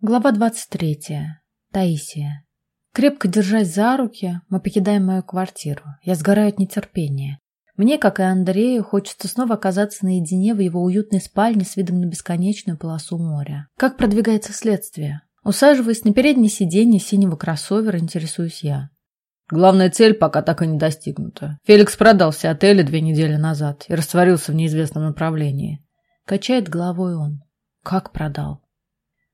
Глава 23. Таисия. Крепко держась за руки, мы покидаем мою квартиру. Я сгораю от нетерпения. Мне, как и Андрею, хочется снова оказаться наедине в его уютной спальне с видом на бесконечную полосу моря. Как продвигается следствие? Усаживаясь на переднее сиденье синего кроссовера, интересуюсь я. Главная цель пока так и не достигнута. Феликс продал все отели две недели назад и растворился в неизвестном направлении. Качает головой он. Как продал?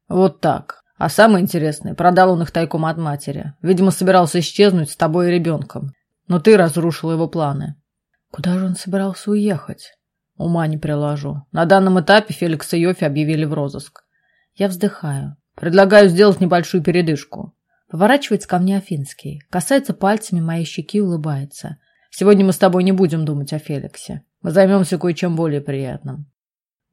Вот так. А самое интересное, продал он их тайком от матери. Видимо, собирался исчезнуть с тобой и ребенком. Но ты разрушил его планы. Куда же он собирался уехать? Ума не приложу. На данном этапе Феликс и Йофи объявили в розыск. Я вздыхаю. Предлагаю сделать небольшую передышку. Поворачивается ко мне Афинский. Касается пальцами моей щеки улыбается. Сегодня мы с тобой не будем думать о Феликсе. Мы займемся кое-чем более приятным.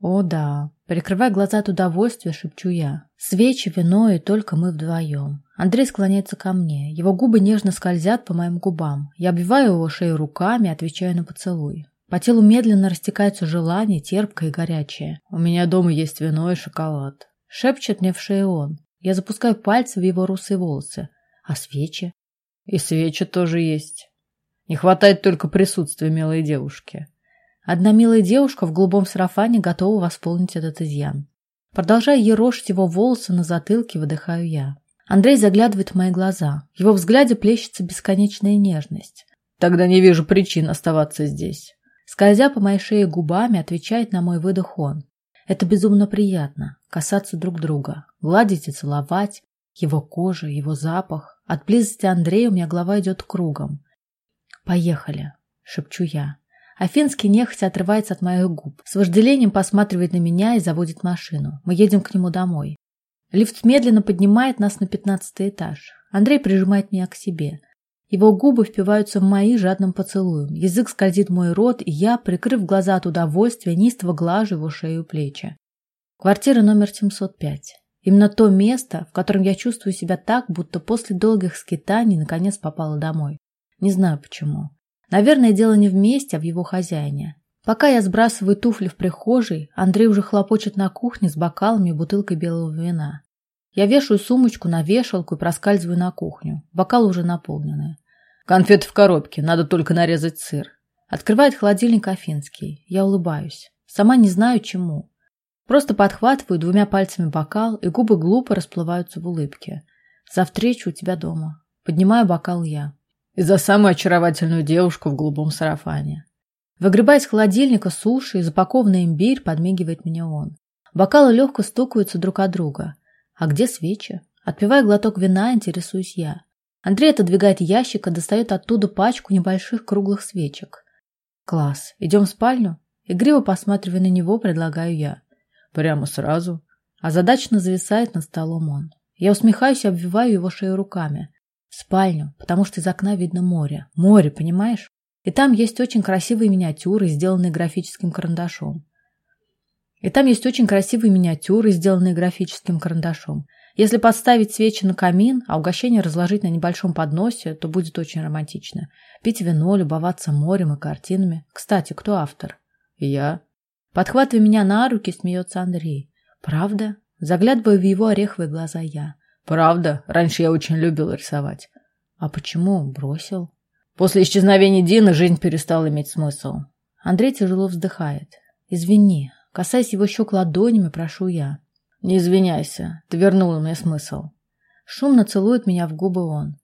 О, да. Прикрывая глаза от удовольствия, шепчу я. Свечи, вино и только мы вдвоем. Андрей склоняется ко мне. Его губы нежно скользят по моим губам. Я обвиваю его шею руками, отвечаю на поцелуй. По телу медленно растекаются желания, терпкое и горячее. У меня дома есть вино и шоколад. Шепчет мне в шею он. Я запускаю пальцы в его русые волосы. А свечи? И свечи тоже есть. Не хватает только присутствия милой девушки. Одна милая девушка в голубом сарафане готова восполнить этот изъян. Продолжая ерошить его волосы на затылке, выдыхаю я. Андрей заглядывает в мои глаза. В его взгляде плещется бесконечная нежность. Тогда не вижу причин оставаться здесь. Скользя по моей шее губами, отвечает на мой выдох он. Это безумно приятно – касаться друг друга, гладить и целовать, его кожа, его запах. От близости Андрея у меня голова идет кругом. «Поехали», – шепчу я. Афинский нехотя отрывается от моих губ, с вожделением посматривает на меня и заводит машину. Мы едем к нему домой. Лифт медленно поднимает нас на пятнадцатый этаж. Андрей прижимает меня к себе. Его губы впиваются в мои жадным поцелуем. Язык скользит в мой рот, и я, прикрыв глаза от удовольствия, неистово глажу его шею и плечи. Квартира номер 705. Именно то место, в котором я чувствую себя так, будто после долгих скитаний наконец попала домой. Не знаю почему. Наверное, дело не в месте, а в его хозяине. Пока я сбрасываю туфли в прихожей, Андрей уже хлопочет на кухне с бокалами и бутылкой белого вина. Я вешаю сумочку на вешалку и проскальзываю на кухню. Бокалы уже наполнены. Конфеты в коробке, надо только нарезать сыр. Открывает холодильник Афинский. Я улыбаюсь. Сама не знаю чему. Просто подхватываю двумя пальцами бокал, и губы глупо расплываются в улыбке. За встречу у тебя дома. Поднимаю бокал я. И за самую очаровательную девушку в голубом сарафане. Выгребая из холодильника суши и запакованный имбирь, подмигивает мне он. Бокалы легко стукаются друг от друга. А где свечи? Отпивая глоток вина, интересуюсь я. Андрей отодвигает ящик и достает оттуда пачку небольших круглых свечек. Класс. Идем в спальню? Игриво посматривая на него, предлагаю я. Прямо сразу. А задачно зависает над столом он. Я усмехаюсь и обвиваю его шею руками. Спальню, потому что из окна видно море. Море, понимаешь? И там есть очень красивые миниатюры, сделанные графическим карандашом. И там есть очень красивые миниатюры, сделанные графическим карандашом. Если подставить свечи на камин, а угощение разложить на небольшом подносе, то будет очень романтично. Пить вино, любоваться морем и картинами. Кстати, кто автор? Я. Подхватывая меня на руки, смеется Андрей. Правда? Заглядывая в его ореховые глаза я. Правда? Раньше я очень любил рисовать. А почему бросил? После исчезновения Дины жизнь перестала иметь смысл. Андрей тяжело вздыхает. Извини. Касаясь его щек ладонями, прошу я. Не извиняйся. Ты вернула мне смысл. Шумно целует меня в губы он.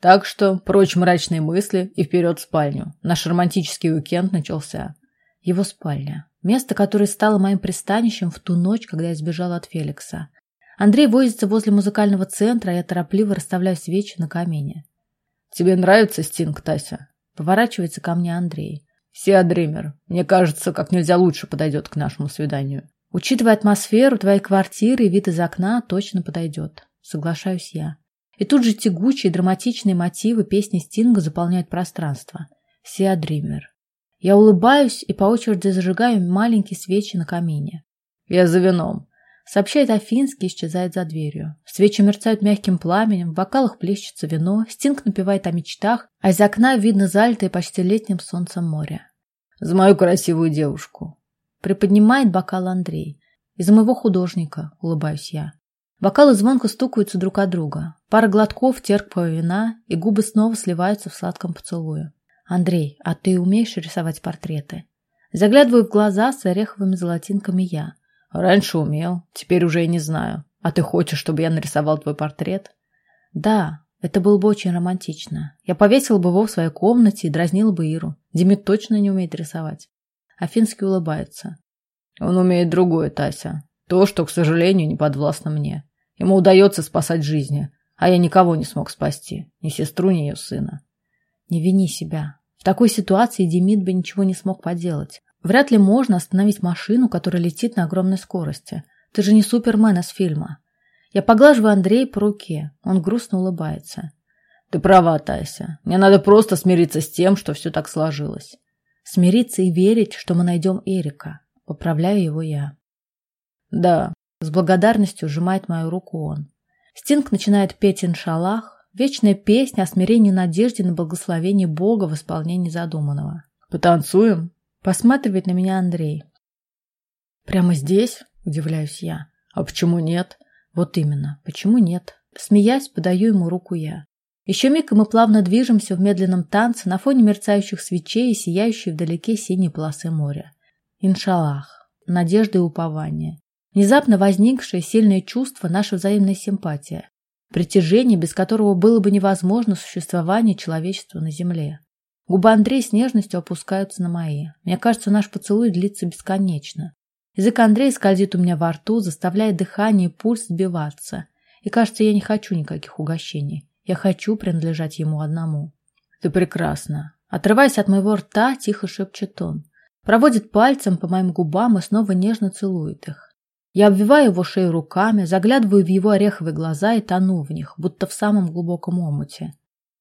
Так что прочь мрачные мысли и вперед в спальню. Наш романтический уикенд начался. Его спальня. Место, которое стало моим пристанищем в ту ночь, когда я сбежала от Феликса. Андрей возится возле музыкального центра, а я торопливо расставляю свечи на камине. «Тебе нравится Стинг, Тася?» Поворачивается ко мне Андрей. «Сиа Мне кажется, как нельзя лучше подойдет к нашему свиданию». Учитывая атмосферу твоей квартиры и вид из окна, точно подойдет. Соглашаюсь я. И тут же тягучие драматичные мотивы песни Стинга заполняют пространство. Сиа Я улыбаюсь и по очереди зажигаю маленькие свечи на камине. «Я за вином», Сообщает Афинский исчезает за дверью. Свечи мерцают мягким пламенем, в бокалах плещется вино, Стинг напевает о мечтах, а из окна видно залитое почти летним солнцем море. «За мою красивую девушку!» Приподнимает бокал Андрей. «Из-за моего художника», — улыбаюсь я. Бокалы звонко стукаются друг от друга. Пара глотков терпкого вина, и губы снова сливаются в сладком поцелуе. «Андрей, а ты умеешь рисовать портреты?» Заглядываю в глаза с ореховыми золотинками я. «Раньше умел, теперь уже и не знаю. А ты хочешь, чтобы я нарисовал твой портрет?» «Да, это было бы очень романтично. Я повесила бы его в своей комнате и дразнила бы Иру. Демид точно не умеет рисовать». Афинский улыбается. «Он умеет другое, Тася. То, что, к сожалению, не подвластно мне. Ему удается спасать жизни, а я никого не смог спасти. Ни сестру, ни ее сына. Не вини себя. В такой ситуации Демид бы ничего не смог поделать. Вряд ли можно остановить машину, которая летит на огромной скорости. Ты же не супермен из фильма. Я поглаживаю Андрея по руке. Он грустно улыбается. Ты права, Тася. Мне надо просто смириться с тем, что все так сложилось. Смириться и верить, что мы найдем Эрика. Поправляю его я. Да. С благодарностью сжимает мою руку он. Стинг начинает петь «Иншаллах», вечная песня о смирении надежде на благословение Бога в исполнении задуманного. «Потанцуем?» Посматривает на меня Андрей. «Прямо здесь?» – удивляюсь я. «А почему нет?» «Вот именно. Почему нет?» Смеясь, подаю ему руку я. Еще миг, и мы плавно движемся в медленном танце на фоне мерцающих свечей и сияющей вдалеке синей полосы моря. Иншаллах. Надежда и упование. Внезапно возникшее сильное чувство – наша взаимная симпатия. Притяжение, без которого было бы невозможно существование человечества на Земле. Губы Андрея с нежностью опускаются на мои. Мне кажется, наш поцелуй длится бесконечно. Язык Андрея скользит у меня во рту, заставляя дыхание и пульс сбиваться. И кажется, я не хочу никаких угощений. Я хочу принадлежать ему одному. Ты прекрасна. Отрываясь от моего рта, тихо шепчет он. Проводит пальцем по моим губам и снова нежно целует их. Я обвиваю его шею руками, заглядываю в его ореховые глаза и тону в них, будто в самом глубоком омуте.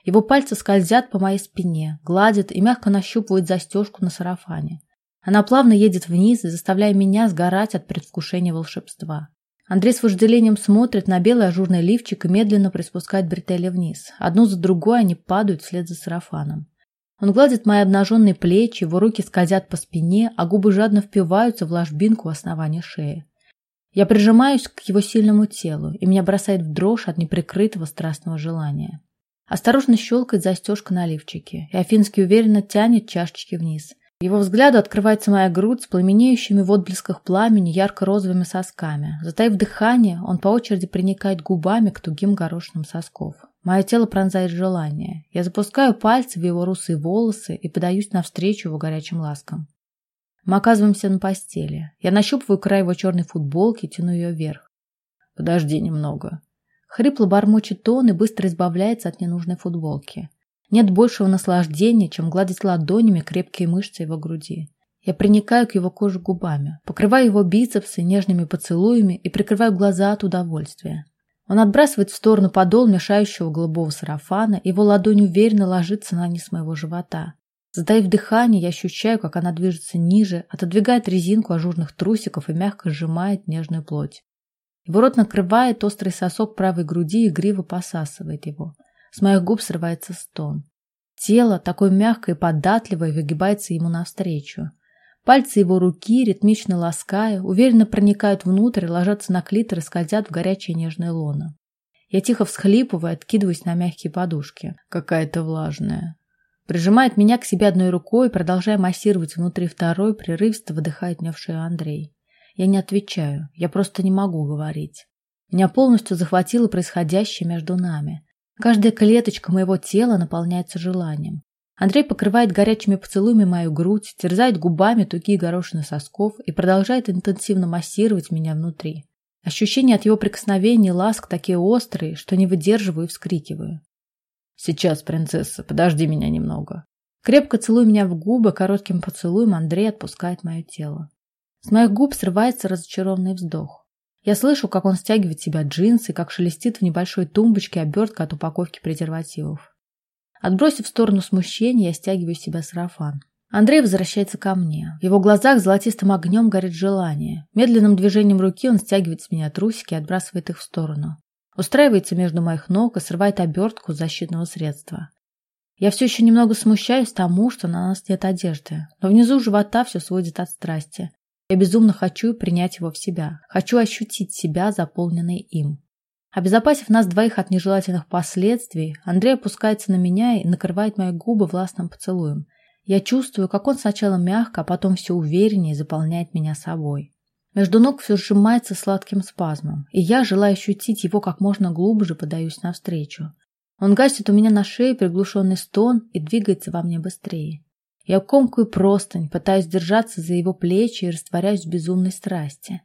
Его пальцы скользят по моей спине, гладят и мягко нащупывают застежку на сарафане. Она плавно едет вниз, заставляя меня сгорать от предвкушения волшебства. Андрей с вожделением смотрит на белый ажурный лифчик и медленно приспускает бретели вниз. Одну за другой они падают вслед за сарафаном. Он гладит мои обнаженные плечи, его руки скользят по спине, а губы жадно впиваются в ложбинку основания шеи. Я прижимаюсь к его сильному телу, и меня бросает в дрожь от неприкрытого страстного желания. Осторожно щелкает застежка на лифчике, и Афинский уверенно тянет чашечки вниз. Его взгляду открывается моя грудь с пламенеющими в отблесках пламени ярко-розовыми сосками. Затаив дыхание, он по очереди приникает губами к тугим горошинам сосков. Мое тело пронзает желание. Я запускаю пальцы в его русые волосы и подаюсь навстречу его горячим ласкам. Мы оказываемся на постели. Я нащупываю край его черной футболки и тяну ее вверх. Подожди немного. Хрипло бормочет он и быстро избавляется от ненужной футболки. Нет большего наслаждения, чем гладить ладонями крепкие мышцы его груди. Я приникаю к его коже губами, покрываю его бицепсы нежными поцелуями и прикрываю глаза от удовольствия. Он отбрасывает в сторону подол мешающего голубого сарафана, его ладонь уверенно ложится на низ моего живота. Затаив дыхание, я ощущаю, как она движется ниже, отодвигает резинку ажурных трусиков и мягко сжимает нежную плоть. Его рот накрывает острый сосок правой груди и игриво посасывает его. С моих губ срывается стон. Тело, такое мягкое и податливое, выгибается ему навстречу. Пальцы его руки, ритмично лаская, уверенно проникают внутрь, ложатся на клитор и скользят в горячее нежное лоно. Я тихо всхлипываю, откидываюсь на мягкие подушки. Какая-то влажная. Прижимает меня к себе одной рукой, продолжая массировать внутри второй, прерывисто выдыхает мне в шею Андрей. Я не отвечаю, я просто не могу говорить. Меня полностью захватило происходящее между нами. Каждая клеточка моего тела наполняется желанием. Андрей покрывает горячими поцелуями мою грудь, терзает губами тугие горошины сосков и продолжает интенсивно массировать меня внутри. Ощущения от его прикосновений и ласк такие острые, что не выдерживаю и вскрикиваю. Сейчас, принцесса, подожди меня немного. Крепко целуя меня в губы, коротким поцелуем Андрей отпускает мое тело. С моих губ срывается разочарованный вздох. Я слышу, как он стягивает себя джинсы, как шелестит в небольшой тумбочке обертка от упаковки презервативов. Отбросив в сторону смущения, я стягиваю себя сарафан. Андрей возвращается ко мне. В его глазах золотистым огнем горит желание. Медленным движением руки он стягивает с меня трусики и отбрасывает их в сторону. Устраивается между моих ног и срывает обертку защитного средства. Я все еще немного смущаюсь тому, что на нас нет одежды, но внизу живота все сводит от страсти. Я безумно хочу принять его в себя. Хочу ощутить себя, заполненной им. Обезопасив нас двоих от нежелательных последствий, Андрей опускается на меня и накрывает мои губы властным поцелуем. Я чувствую, как он сначала мягко, а потом все увереннее заполняет меня собой. Между ног все сжимается сладким спазмом, и я, желая ощутить его как можно глубже, подаюсь навстречу. Он гасит у меня на шее приглушенный стон и двигается во мне быстрее. Я комкаю простынь, пытаюсь держаться за его плечи и растворяюсь в безумной страсти.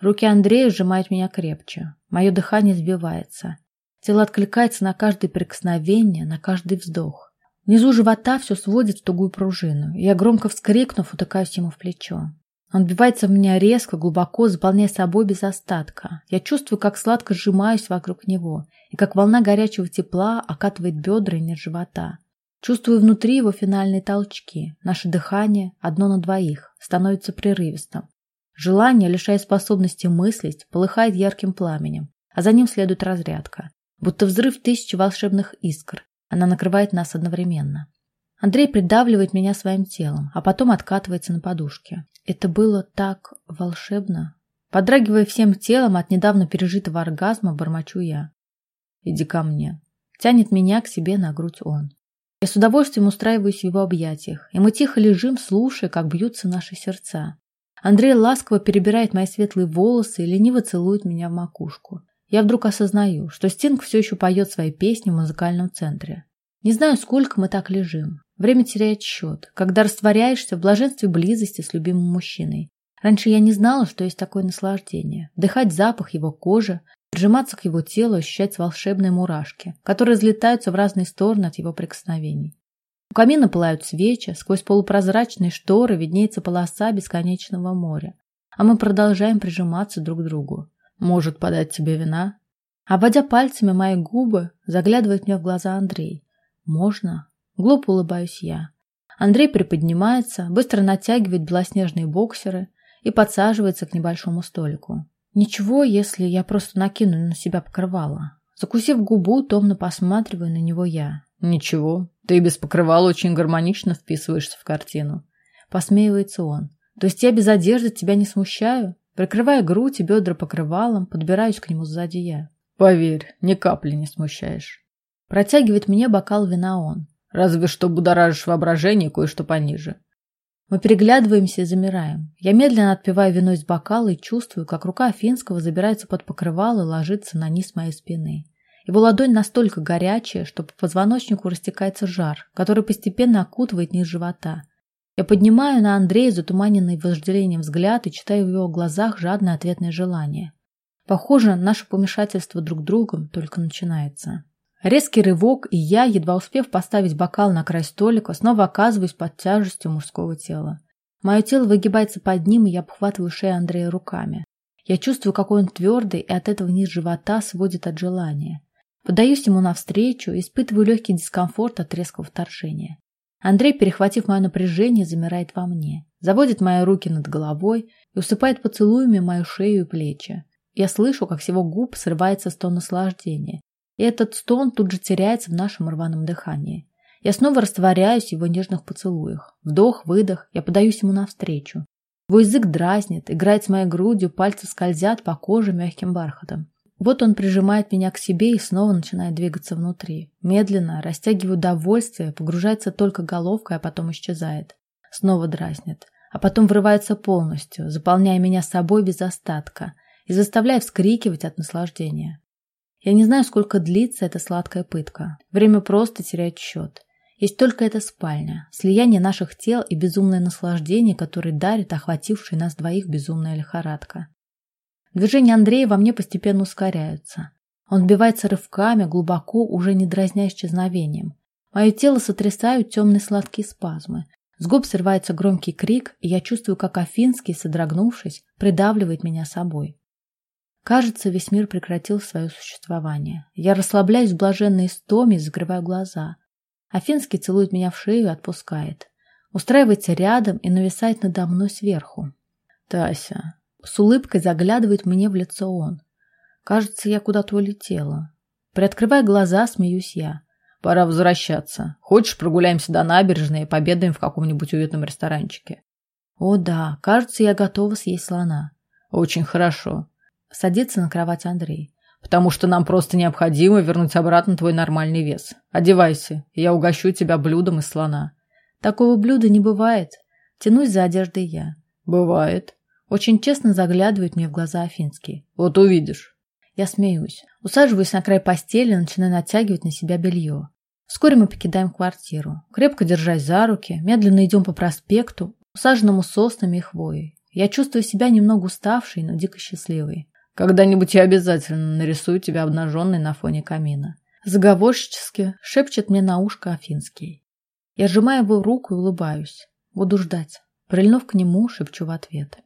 Руки Андрея сжимают меня крепче. Мое дыхание сбивается. Тело откликается на каждое прикосновение, на каждый вздох. Внизу живота все сводит в тугую пружину. Я громко вскрикнув, утыкаюсь ему в плечо. Он вбивается в меня резко, глубоко, заполняя собой без остатка. Я чувствую, как сладко сжимаюсь вокруг него, и как волна горячего тепла окатывает бедра и низ живота. Чувствую внутри его финальные толчки. Наше дыхание, одно на двоих, становится прерывистым. Желание, лишая способности мыслить, полыхает ярким пламенем, а за ним следует разрядка. Будто взрыв тысячи волшебных искр. Она накрывает нас одновременно. Андрей придавливает меня своим телом, а потом откатывается на подушке. Это было так волшебно. Подрагивая всем телом от недавно пережитого оргазма, бормочу я. «Иди ко мне». Тянет меня к себе на грудь он. Я с удовольствием устраиваюсь в его объятиях, и мы тихо лежим, слушая, как бьются наши сердца. Андрей ласково перебирает мои светлые волосы и лениво целует меня в макушку. Я вдруг осознаю, что Стинг все еще поет свои песни в музыкальном центре. Не знаю, сколько мы так лежим. Время теряет счет, когда растворяешься в блаженстве близости с любимым мужчиной. Раньше я не знала, что есть такое наслаждение. Вдыхать запах его кожи, прижиматься к его телу, ощущать волшебные мурашки, которые разлетаются в разные стороны от его прикосновений. У камина пылают свечи, сквозь полупрозрачные шторы виднеется полоса бесконечного моря. А мы продолжаем прижиматься друг к другу. Может подать тебе вина? Обводя пальцами мои губы, заглядывает мне в глаза Андрей. Можно? Глупо улыбаюсь я. Андрей приподнимается, быстро натягивает белоснежные боксеры и подсаживается к небольшому столику. Ничего, если я просто накину на себя покрывало. Закусив губу, томно посматриваю на него я. Ничего, ты без покрывала очень гармонично вписываешься в картину. Посмеивается он. То есть я без одежды тебя не смущаю? Прикрывая грудь и бедра покрывалом, подбираюсь к нему сзади я. Поверь, ни капли не смущаешь. Протягивает мне бокал вина он. Разве что будоражишь воображение кое-что пониже. Мы переглядываемся и замираем. Я медленно отпиваю вино из бокала и чувствую, как рука Афинского забирается под покрывало и ложится на низ моей спины. Его ладонь настолько горячая, что по позвоночнику растекается жар, который постепенно окутывает низ живота. Я поднимаю на Андрея затуманенный вожделением взгляд и читаю в его глазах жадное ответное желание. Похоже, наше помешательство друг другом только начинается. Резкий рывок, и я, едва успев поставить бокал на край столика, снова оказываюсь под тяжестью мужского тела. Мое тело выгибается под ним, и я обхватываю шею Андрея руками. Я чувствую, какой он твердый, и от этого низ живота сводит от желания. Подаюсь ему навстречу, испытываю легкий дискомфорт от резкого вторжения. Андрей, перехватив мое напряжение, замирает во мне, заводит мои руки над головой и усыпает поцелуями мою шею и плечи. Я слышу, как с его губ срывается стон наслаждения, и этот стон тут же теряется в нашем рваном дыхании. Я снова растворяюсь в его нежных поцелуях. Вдох, выдох, я подаюсь ему навстречу. Его язык дразнит, играет с моей грудью, пальцы скользят по коже мягким бархатом. Вот он прижимает меня к себе и снова начинает двигаться внутри. Медленно, растягивая удовольствие, погружается только головкой, а потом исчезает. Снова дразнит. А потом врывается полностью, заполняя меня собой без остатка и заставляя вскрикивать от наслаждения. Я не знаю, сколько длится эта сладкая пытка. Время просто теряет счет. Есть только эта спальня, слияние наших тел и безумное наслаждение, которое дарит охватившая нас двоих безумная лихорадка. Движения Андрея во мне постепенно ускоряются. Он вбивается рывками, глубоко, уже не дразня исчезновением. Мое тело сотрясают темные сладкие спазмы. С губ срывается громкий крик, и я чувствую, как Афинский, содрогнувшись, придавливает меня собой. Кажется, весь мир прекратил свое существование. Я расслабляюсь в блаженной истоме и закрываю глаза. Афинский целует меня в шею и отпускает. Устраивается рядом и нависает надо мной сверху. «Тася, с улыбкой заглядывает мне в лицо он. Кажется, я куда-то улетела. Приоткрывая глаза, смеюсь я. Пора возвращаться. Хочешь, прогуляемся до набережной и победаем в каком-нибудь уютном ресторанчике? О да, кажется, я готова съесть слона. Очень хорошо. Садится на кровать Андрей. потому что нам просто необходимо вернуть обратно твой нормальный вес. Одевайся, и я угощу тебя блюдом из слона». Такого блюда не бывает. Тянусь за одеждой я. «Бывает». Очень честно заглядывает мне в глаза Афинский. «Вот увидишь». Я смеюсь. Усаживаюсь на край постели и начинаю натягивать на себя белье. Вскоре мы покидаем квартиру. Крепко держась за руки, медленно идем по проспекту, усаженному соснами и хвоей. Я чувствую себя немного уставшей, но дико счастливой. Когда-нибудь я обязательно нарисую тебя обнаженной на фоне камина. Заговорщически шепчет мне на ушко Афинский. Я сжимаю его руку и улыбаюсь. Буду ждать. Прильнув к нему, шепчу в ответ.